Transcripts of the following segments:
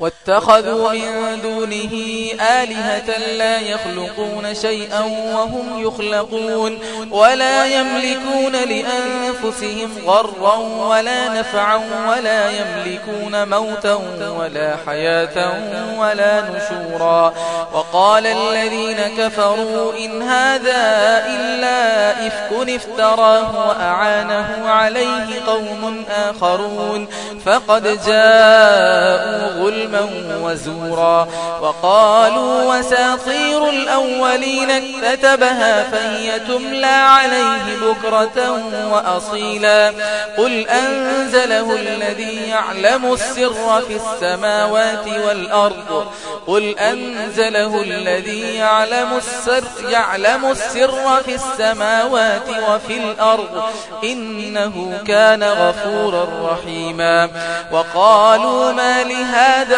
واتخذوا من دونه آلهة لا يخلقون شيئا وهم يخلقون ولا يملكون لأنفسهم غرا ولا نفعا ولا يملكون موتا ولا حياة ولا نشورا وقال الذين كفروا إن هذا إلا إفك افتراه وأعانه عليه قوم آخرون فقد جاءوا غلما ظلما وزورا وقالوا وساطير الأولين اكتتبها فهي تملى عليه بكرة وأصيلا قل أنزله الذي يعلم السر في السماوات والأرض قل أنزله الذي يعلم السر, يعلم السر في السماوات وفي الأرض إنه كان غفورا رحيما وقالوا ما لهذا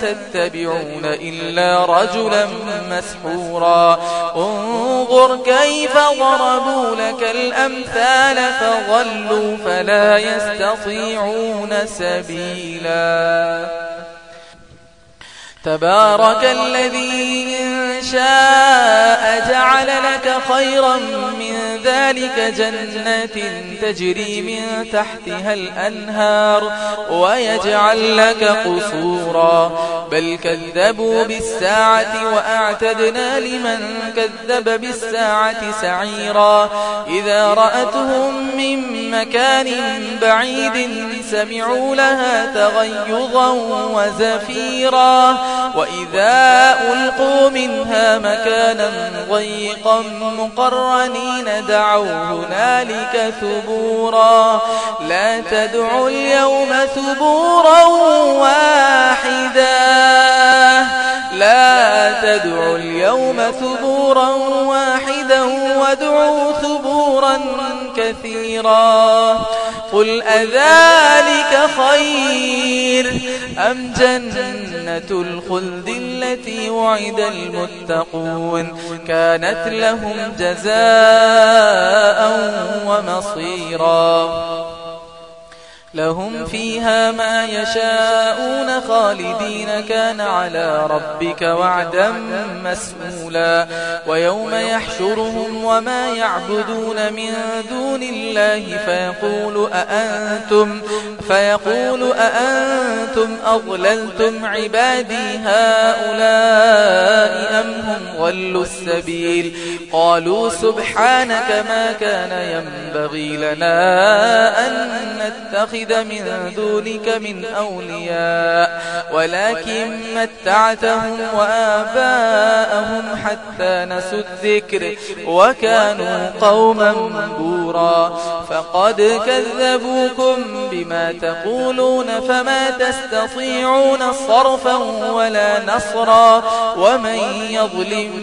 تتبعون إلا رجلا مسحورا. انظر كيف ضربوا لك الأمثال فظلوا فلا يستطيعون سبيلا. تبارك الذي إن شاء جعل لك خيرا ذلك جنات تجري من تحتها الأنهار ويجعل لك قصورا. بل كذبوا بالساعة وأعتدنا لمن كذب بالساعة سعيرا. إذا رأتهم من مكان بعيد سمعوا لها تغيظا وزفيرا. وإذا ألقوا منها مكانا ضيقا مقرنين دعا دعوا هنالك ثبورا. لا تدعوا اليوم ثبورا واحدا. لا تدعوا اليوم ثبورا واحدا. وادعوا ثبورا كثيرا. قل أذلك خير أم جنة الخلد التي وعد المتقون كانت لهم جزاء ومصيرا لهم فيها ما يشاءون خالدين كان على ربك وعدا مسؤولا. ويوم يحشرهم وما يعبدون من دون الله فيقول أأنتم, فيقول أأنتم أضللتم عبادي هؤلاء أم هم غلوا السبيل؟ قالوا سبحانك ما كان ينبغي لنا أن نتخذ نتخذ من دونك من أولياء ولكن متعتهم وآباءهم حتى نسوا الذكر وكانوا قوما بورا فقد كذبوكم بما تقولون فما تستطيعون صرفا ولا نصرا. ومن يظلم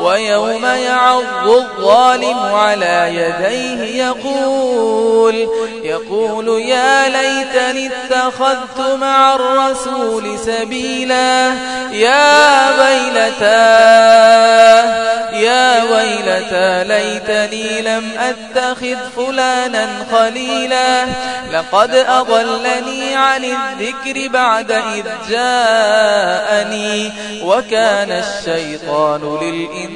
ويوم يعظ الظالم على يديه يقول يقول يا ليتني اتخذت مع الرسول سبيلا يا ويلتا يا ويلتا ليتني لم أتخذ فلانا خليلا لقد أضلني عن الذكر بعد إذ جاءني وكان الشيطان للإنسان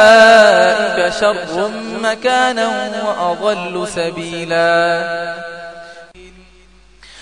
أولئك شر مكانا وأضل سبيلا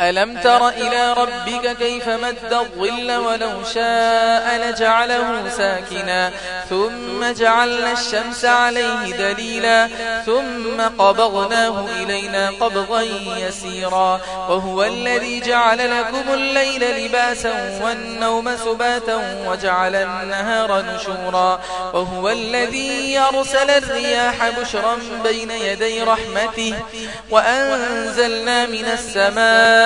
ألم تر إلى ربك كيف مد الظل ولو شاء لجعله ساكنا ثم جعلنا الشمس عليه دليلا ثم قبضناه إلينا قبضا يسيرا وهو الذي جعل لكم الليل لباسا والنوم سباتا وجعل النهار نشورا وهو الذي يرسل الرياح بشرا بين يدي رحمته وأنزلنا من السماء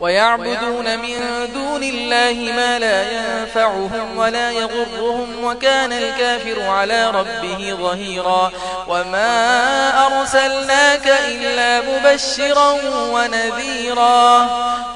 ويعبدون من دون الله ما لا ينفعهم ولا يغرهم وكان الكافر على ربه ظهيرا وما أرسلناك إلا مبشرا ونذيرا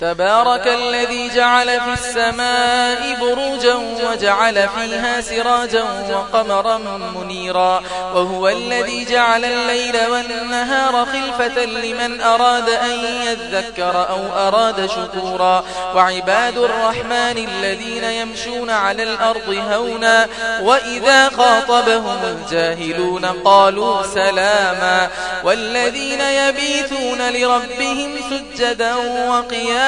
تبارك الذي جعل في السماء بروجا وجعل فيها سراجا وقمرا منيرا وهو الذي جعل الليل والنهار خلفة لمن أراد أن يذكر أو أراد شكورا وعباد الرحمن الذين يمشون على الأرض هونا وإذا خاطبهم الجاهلون قالوا سلاما والذين يبيثون لربهم سجدا وقياما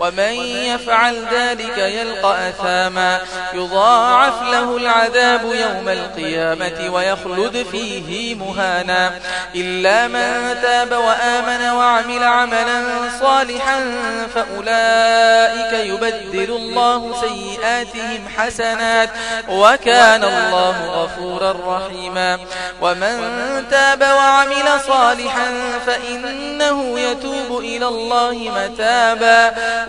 ومن يفعل ذلك يلقى أثاما. يضاعف له العذاب يوم القيامة ويخلد فيه مهانا. إلا من تاب وآمن وعمل عملا صالحا فأولئك يبدل الله سيئاتهم حسنات وكان الله غفورا رحيما. ومن تاب وعمل صالحا فإنه يتوب إلى الله متابا.